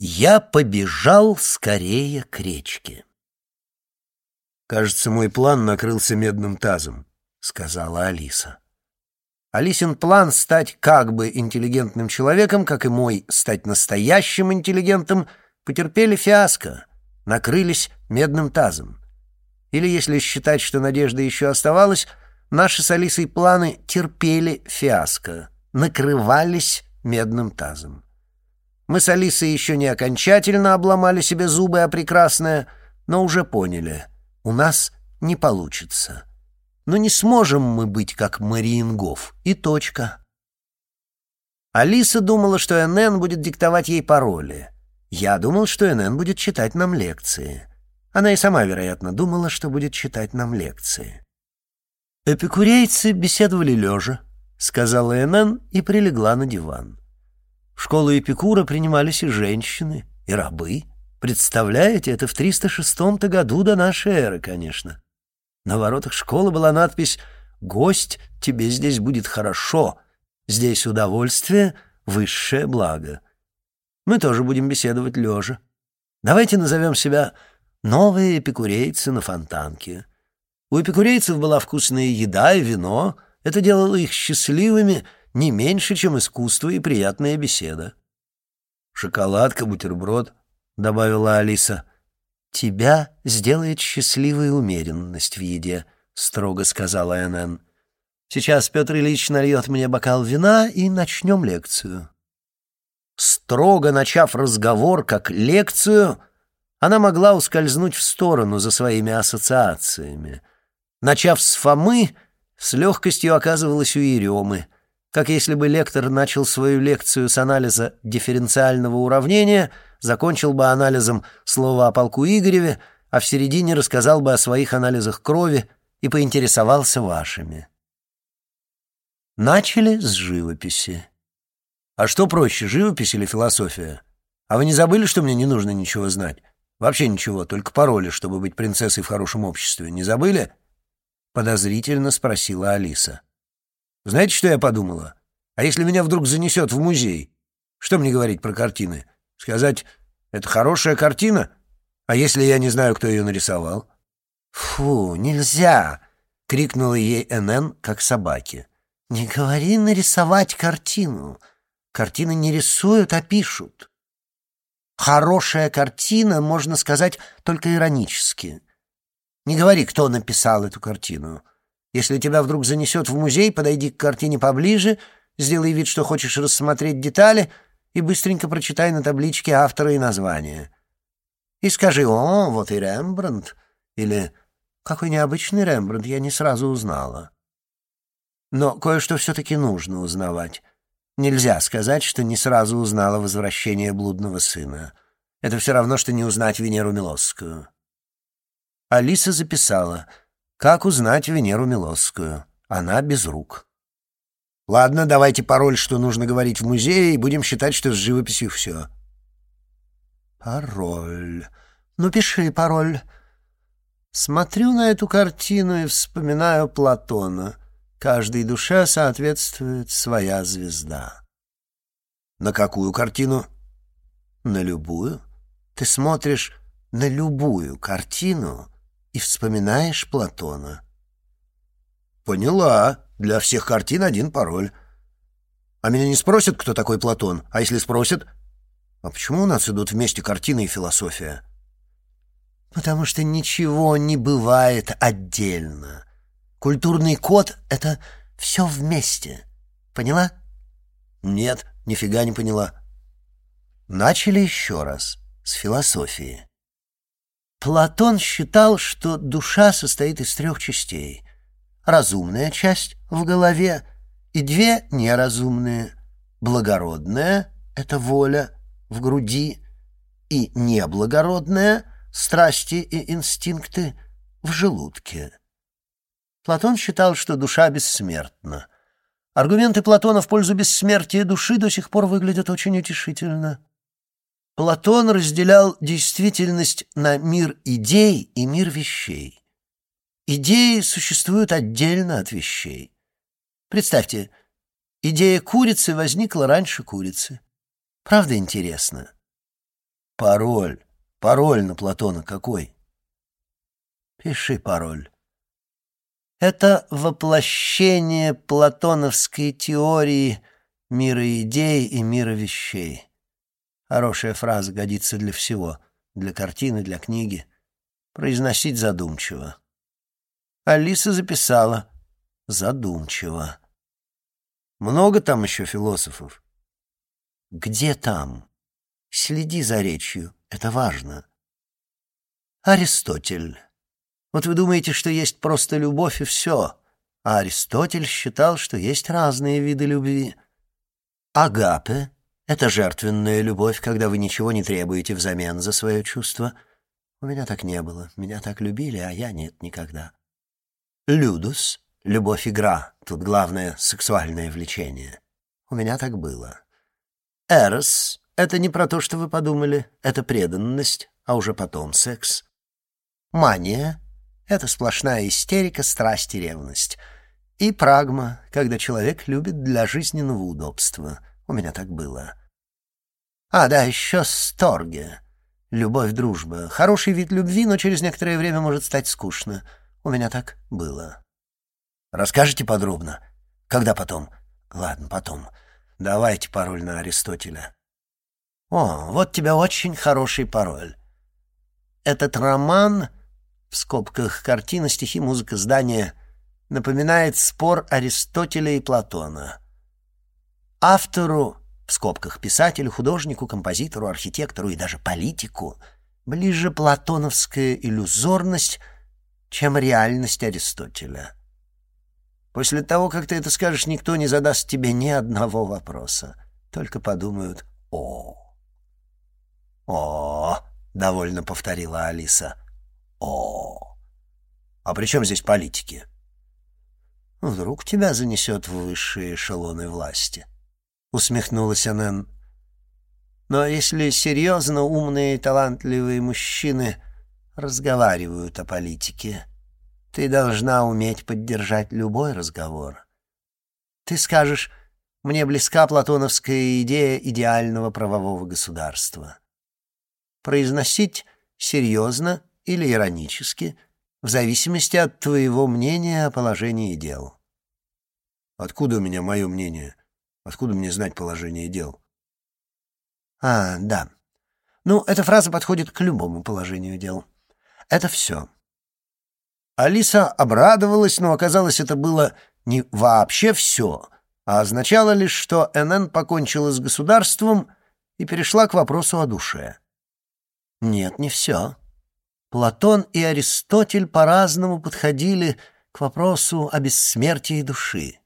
Я побежал скорее к речке. «Кажется, мой план накрылся медным тазом», — сказала Алиса. Алисин план стать как бы интеллигентным человеком, как и мой стать настоящим интеллигентом, потерпели фиаско, накрылись медным тазом. Или, если считать, что надежда еще оставалась, наши с Алисой планы терпели фиаско, накрывались медным тазом. Мы с Алисой еще не окончательно обломали себе зубы, а прекрасное, но уже поняли, у нас не получится. Но не сможем мы быть как Мариенгоф, и точка. Алиса думала, что НН будет диктовать ей пароли. Я думал, что НН будет читать нам лекции. Она и сама, вероятно, думала, что будет читать нам лекции. «Эпикурейцы беседовали лежа», — сказала НН и прилегла на диван. В школу Эпикура принимались и женщины, и рабы. Представляете, это в 306-то году до нашей эры, конечно. На воротах школы была надпись «Гость, тебе здесь будет хорошо. Здесь удовольствие — высшее благо». Мы тоже будем беседовать лежа. Давайте назовем себя «Новые эпикурейцы на фонтанке». У эпикурейцев была вкусная еда и вино. Это делало их счастливыми — не меньше, чем искусство и приятная беседа. «Шоколадка, бутерброд», — добавила Алиса. «Тебя сделает счастливая умеренность в еде», — строго сказала НН. «Сейчас Петр Ильич нальет мне бокал вина и начнем лекцию». Строго начав разговор как лекцию, она могла ускользнуть в сторону за своими ассоциациями. Начав с Фомы, с легкостью оказывалась у Еремы — как если бы лектор начал свою лекцию с анализа дифференциального уравнения, закончил бы анализом слова о полку Игореве, а в середине рассказал бы о своих анализах крови и поинтересовался вашими. Начали с живописи. А что проще, живопись или философия? А вы не забыли, что мне не нужно ничего знать? Вообще ничего, только пароли, чтобы быть принцессой в хорошем обществе. Не забыли? Подозрительно спросила Алиса. Знаете, что я подумала? А если меня вдруг занесет в музей? Что мне говорить про картины? Сказать, это хорошая картина? А если я не знаю, кто ее нарисовал? Фу, нельзя! крикнула ей НН, как собаке. Не говори нарисовать картину. Картины не рисуют, а пишут. Хорошая картина, можно сказать, только иронически. Не говори, кто написал эту картину. Если тебя вдруг занесет в музей, подойди к картине поближе, сделай вид, что хочешь рассмотреть детали, и быстренько прочитай на табличке автора и название. И скажи «О, вот и Рембрандт» или «Какой необычный Рембрандт, я не сразу узнала». Но кое-что все-таки нужно узнавать. Нельзя сказать, что не сразу узнала возвращение блудного сына. Это все равно, что не узнать Венеру Милосскую. Алиса записала — как узнать Венеру Милосскую? Она без рук. Ладно, давайте пароль, что нужно говорить в музее, и будем считать, что с живописью все. Пароль. Ну, пиши пароль. Смотрю на эту картину и вспоминаю Платона. Каждой душе соответствует своя звезда. На какую картину? На любую. Ты смотришь на любую картину и вспоминаешь Платона. Поняла. Для всех картин один пароль. А меня не спросят, кто такой Платон? А если спросят? А почему у нас идут вместе картины и философия? Потому что ничего не бывает отдельно. Культурный код — это все вместе. Поняла? Нет, нифига не поняла. Начали еще раз с философии. Платон считал, что душа состоит из трех частей. Разумная часть в голове и две неразумные. Благородная — это воля в груди, и неблагородная — страсти и инстинкты в желудке. Платон считал, что душа бессмертна. Аргументы Платона в пользу бессмертия души до сих пор выглядят очень утешительно. Платон разделял действительность на мир идей и мир вещей. Идеи существуют отдельно от вещей. Представьте, идея курицы возникла раньше курицы. Правда интересно? Пароль. Пароль на Платона какой? Пиши пароль. Это воплощение платоновской теории мира идей и мира вещей. Хорошая фраза годится для всего, для картины, для книги. Произносить задумчиво. Алиса записала задумчиво. Много там еще философов? Где там? Следи за речью, это важно. Аристотель. Вот вы думаете, что есть просто любовь и все, а Аристотель считал, что есть разные виды любви. Агапе — это жертвенная любовь, когда вы ничего не требуете взамен за свое чувство. У меня так не было, меня так любили, а я нет никогда. Людус — любовь-игра, тут главное — сексуальное влечение. У меня так было. Эрос — это не про то, что вы подумали, это преданность, а уже потом секс. Мания это сплошная истерика, страсть и ревность. И прагма, когда человек любит для жизненного удобства. У меня так было. А, да, еще сторге. Любовь, дружба. Хороший вид любви, но через некоторое время может стать скучно. У меня так было. Расскажите подробно? Когда потом? Ладно, потом. Давайте пароль на Аристотеля. О, вот тебя очень хороший пароль. Этот роман в скобках картина, стихи, музыка, здание, напоминает спор Аристотеля и Платона. Автору, в скобках писателю, художнику, композитору, архитектору и даже политику, ближе платоновская иллюзорность, чем реальность Аристотеля. После того, как ты это скажешь, никто не задаст тебе ни одного вопроса. Только подумают «О». «О», — довольно повторила Алиса, — о, а при чем здесь политики? Вдруг тебя занесет в высшие эшелоны власти. Усмехнулась Анен. Но если серьезно умные и талантливые мужчины разговаривают о политике, ты должна уметь поддержать любой разговор. Ты скажешь, мне близка платоновская идея идеального правового государства. Произносить серьезно или иронически, в зависимости от твоего мнения о положении дел. Откуда у меня мое мнение? Откуда мне знать положение дел? А, да. Ну, эта фраза подходит к любому положению дел. Это все. Алиса обрадовалась, но оказалось, это было не вообще все, а означало лишь, что НН покончила с государством и перешла к вопросу о душе. Нет, не все. Платон и Аристотель по-разному подходили к вопросу о бессмертии души.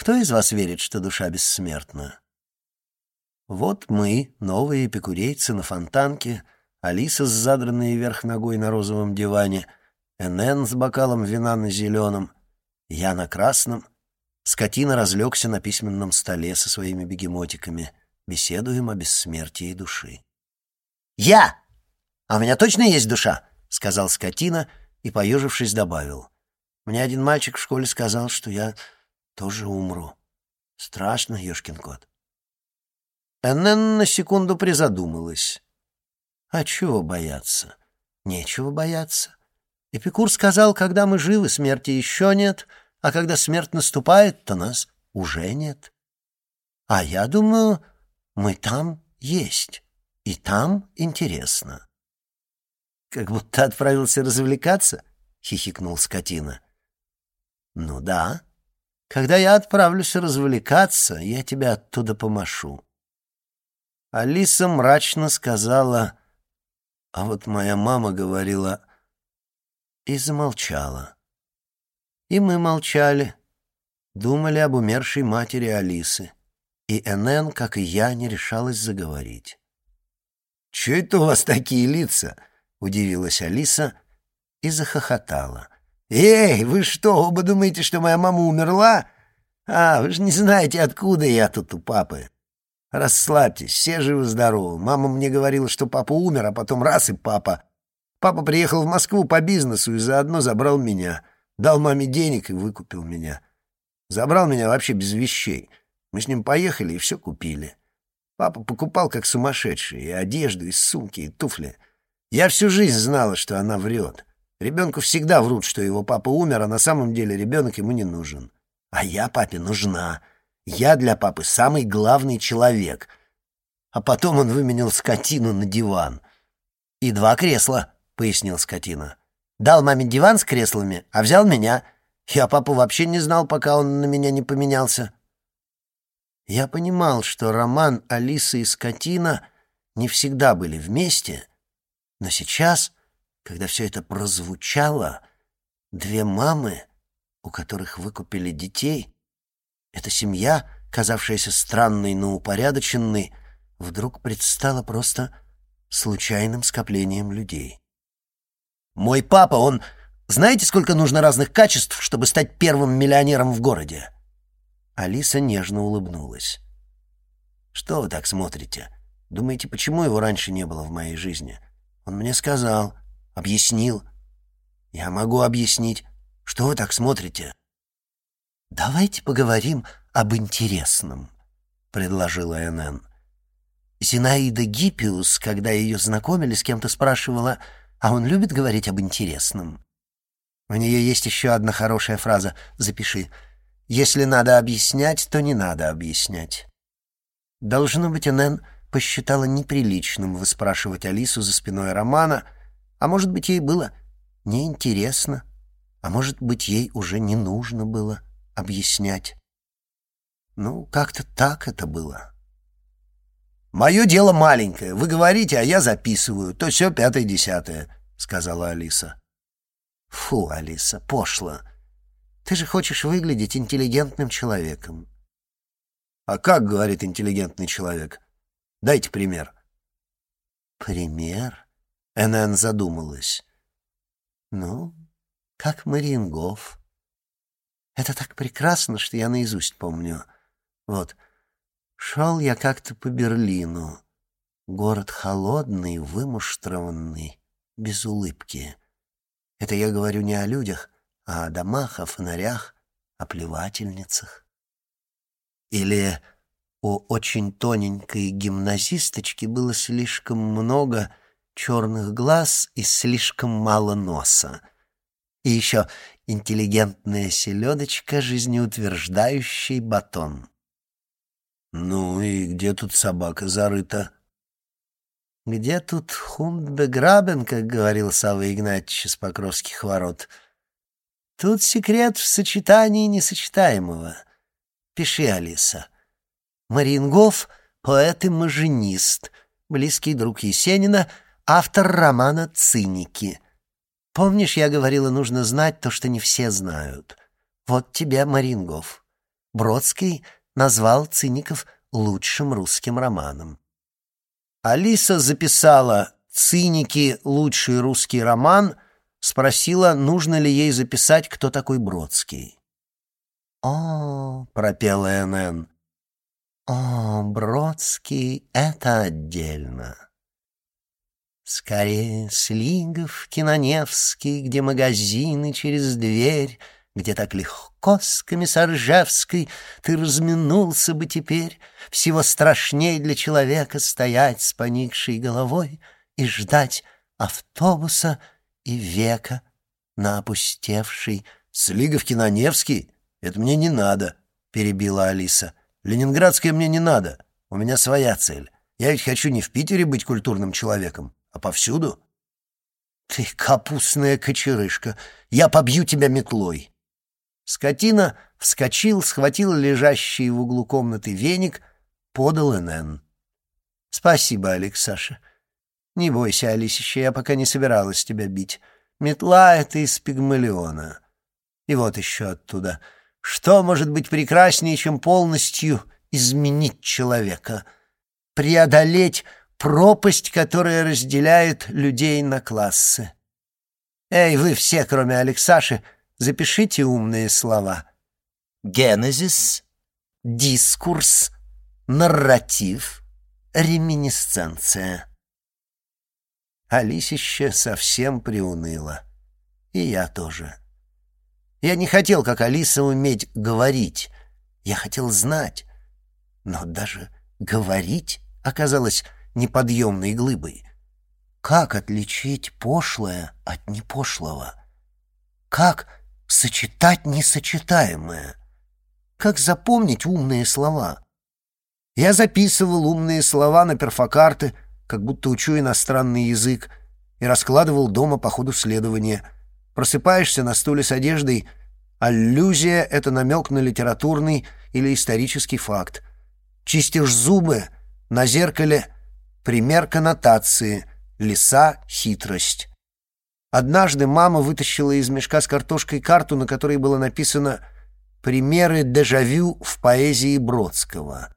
Кто из вас верит, что душа бессмертна? Вот мы, новые эпикурейцы на фонтанке, Алиса с задранной вверх ногой на розовом диване, НН с бокалом вина на зеленом, я на красном, скотина разлегся на письменном столе со своими бегемотиками, беседуем о бессмертии души. «Я! А у меня точно есть душа?» — сказал скотина и, поежившись, добавил. «Мне один мальчик в школе сказал, что я тоже умру. Страшно, ёшкин кот». Эннен на секунду призадумалась. «А чего бояться? Нечего бояться. Эпикур сказал, когда мы живы, смерти еще нет, а когда смерть наступает, то нас уже нет. А я думаю, мы там есть, и там интересно». «Как будто отправился развлекаться?» — хихикнул скотина. «Ну да. Когда я отправлюсь развлекаться, я тебя оттуда помашу». Алиса мрачно сказала, «А вот моя мама говорила...» И замолчала. И мы молчали, думали об умершей матери Алисы. И Энен, как и я, не решалась заговорить. «Чё это у вас такие лица?» — удивилась Алиса и захохотала. «Эй, вы что, оба думаете, что моя мама умерла? А, вы же не знаете, откуда я тут у папы. Расслабьтесь, все живы-здоровы. Мама мне говорила, что папа умер, а потом раз и папа. Папа приехал в Москву по бизнесу и заодно забрал меня. Дал маме денег и выкупил меня. Забрал меня вообще без вещей. Мы с ним поехали и все купили. Папа покупал как сумасшедший и одежду, и сумки, и туфли. Я всю жизнь знала, что она врет. Ребенку всегда врут, что его папа умер, а на самом деле ребенок ему не нужен. А я папе нужна. Я для папы самый главный человек. А потом он выменял скотину на диван. «И два кресла», — пояснил скотина. «Дал маме диван с креслами, а взял меня. Я папу вообще не знал, пока он на меня не поменялся». Я понимал, что роман Алисы и скотина не всегда были вместе, но сейчас, когда все это прозвучало, две мамы, у которых выкупили детей, эта семья, казавшаяся странной, но упорядоченной, вдруг предстала просто случайным скоплением людей. «Мой папа, он... Знаете, сколько нужно разных качеств, чтобы стать первым миллионером в городе?» Алиса нежно улыбнулась. «Что вы так смотрите? Думаете, почему его раньше не было в моей жизни? Он мне сказал, объяснил. Я могу объяснить. Что вы так смотрите?» «Давайте поговорим об интересном», — предложила НН. Зинаида Гиппиус, когда ее знакомили, с кем-то спрашивала, а он любит говорить об интересном. У нее есть еще одна хорошая фраза, запиши. «Если надо объяснять, то не надо объяснять». Должно быть, НН посчитала неприличным выспрашивать Алису за спиной Романа, а может быть, ей было неинтересно, а может быть, ей уже не нужно было объяснять. Ну, как-то так это было. «Мое дело маленькое. Вы говорите, а я записываю. То все пятое-десятое», — сказала Алиса. «Фу, Алиса, пошло. Ты же хочешь выглядеть интеллигентным человеком». «А как, — говорит интеллигентный человек? Дайте пример». «Пример?» — НН задумалась. «Ну, как Марингов. Это так прекрасно, что я наизусть помню. Вот — Шел я как-то по Берлину. Город холодный, вымуштрованный, без улыбки. Это я говорю не о людях, а о домах, о фонарях, о плевательницах. Или у очень тоненькой гимназисточки было слишком много черных глаз и слишком мало носа. И еще интеллигентная селедочка, жизнеутверждающий батон. «Ну и где тут собака зарыта?» «Где тут хунд беграбен, как говорил Савва Игнатьевич из Покровских ворот? Тут секрет в сочетании несочетаемого. Пиши, Алиса. Марингов — поэт и маженист, близкий друг Есенина, автор романа «Циники». Помнишь, я говорила, нужно знать то, что не все знают? Вот тебе Марингов. Бродский — назвал «Циников» лучшим русским романом. Алиса записала «Циники. Лучший русский роман», спросила, нужно ли ей записать, кто такой Бродский. «О, — пропела НН, — о, Бродский — это отдельно. Скорее, Слигов, Киноневский, где магазины через дверь — где так легко с комиссаржевской ты разминулся бы теперь, всего страшней для человека стоять с поникшей головой и ждать автобуса и века на опустевший. «Слиговки на Невский? Это мне не надо», — перебила Алиса. «Ленинградская мне не надо. У меня своя цель. Я ведь хочу не в Питере быть культурным человеком, а повсюду». «Ты капустная кочерышка! Я побью тебя метлой!» Скотина вскочил, схватил лежащий в углу комнаты веник, подал НН. «Спасибо, Алексаша. Не бойся, Алисища, я пока не собиралась тебя бить. Метла — это из пигмалиона. И вот еще оттуда. Что может быть прекраснее, чем полностью изменить человека? Преодолеть пропасть, которая разделяет людей на классы. Эй, вы все, кроме Алексаши, — Запишите умные слова. Генезис, дискурс, нарратив, реминисценция. Алисище совсем приуныла. И я тоже. Я не хотел, как Алиса, уметь говорить. Я хотел знать. Но даже говорить оказалась неподъемной глыбой. Как отличить пошлое от непошлого? Как сочетать несочетаемое? Как запомнить умные слова? Я записывал умные слова на перфокарты, как будто учу иностранный язык, и раскладывал дома по ходу следования. Просыпаешься на стуле с одеждой — Аллюзия — это намек на литературный или исторический факт. Чистишь зубы — на зеркале пример коннотации, лиса — хитрость. Однажды мама вытащила из мешка с картошкой карту, на которой было написано «Примеры дежавю в поэзии Бродского».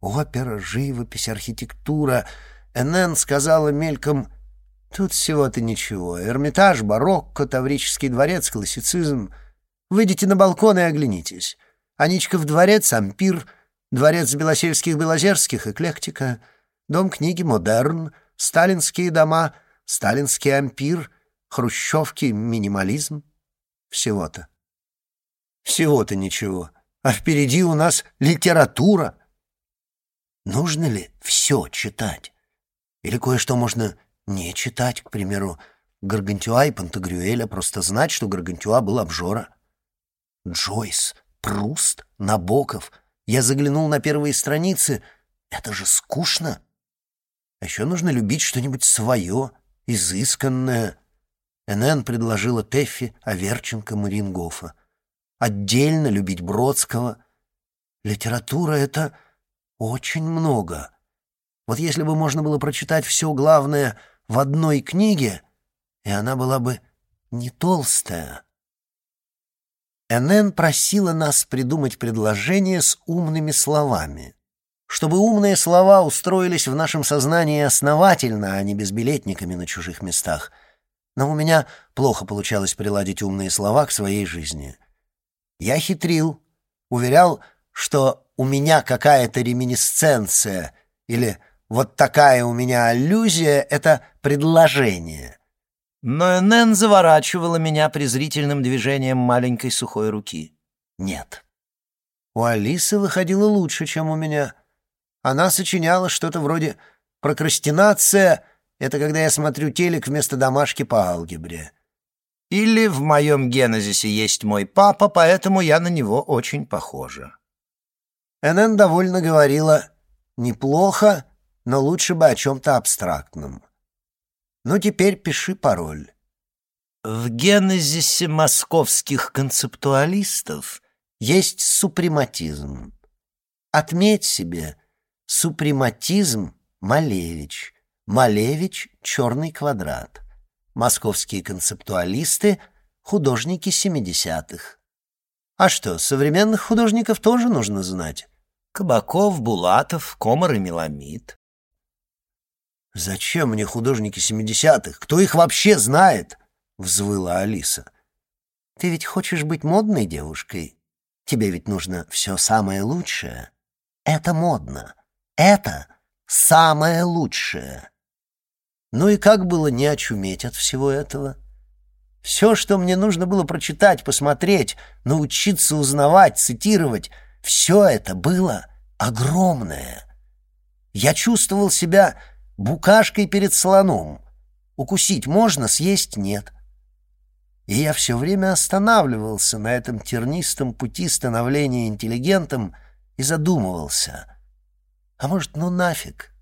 Опера, живопись, архитектура. Энн сказала мельком «Тут всего-то ничего. Эрмитаж, барокко, Таврический дворец, классицизм — Выйдите на балкон и оглянитесь. Аничков дворец, ампир, дворец Белосельских-Белозерских, эклектика, дом книги «Модерн», сталинские дома, сталинский ампир, хрущевки, минимализм. Всего-то. Всего-то ничего. А впереди у нас литература. Нужно ли все читать? Или кое-что можно не читать, к примеру, Гаргантюа и Пантагрюэля, просто знать, что Гаргантюа был обжора. Джойс, Пруст, Набоков. Я заглянул на первые страницы. Это же скучно. А еще нужно любить что-нибудь свое, изысканное. НН предложила Теффи, Аверченко, Марингофа. Отдельно любить Бродского. Литература — это очень много. Вот если бы можно было прочитать все главное в одной книге, и она была бы не толстая, Энн просила нас придумать предложение с умными словами. Чтобы умные слова устроились в нашем сознании основательно, а не безбилетниками на чужих местах. Но у меня плохо получалось приладить умные слова к своей жизни. Я хитрил, уверял, что у меня какая-то реминисценция или вот такая у меня аллюзия — это предложение — но Энн заворачивала меня презрительным движением маленькой сухой руки. Нет. У Алисы выходило лучше, чем у меня. Она сочиняла что-то вроде «прокрастинация» — это когда я смотрю телек вместо домашки по алгебре. Или в моем генезисе есть мой папа, поэтому я на него очень похожа. Энн довольно говорила «неплохо, но лучше бы о чем-то абстрактном». Ну, теперь пиши пароль. В генезисе московских концептуалистов есть супрематизм. Отметь себе, супрематизм Малевич, Малевич — черный квадрат. Московские концептуалисты — художники семидесятых. А что, современных художников тоже нужно знать? Кабаков, Булатов, Комар и Меламид. «Зачем мне художники семидесятых? Кто их вообще знает?» — взвыла Алиса. «Ты ведь хочешь быть модной девушкой? Тебе ведь нужно все самое лучшее. Это модно. Это самое лучшее». Ну и как было не очуметь от всего этого? Все, что мне нужно было прочитать, посмотреть, научиться узнавать, цитировать, все это было огромное. Я чувствовал себя букашкой перед слоном. Укусить можно, съесть нет. И я все время останавливался на этом тернистом пути становления интеллигентом и задумывался. А может, ну нафиг?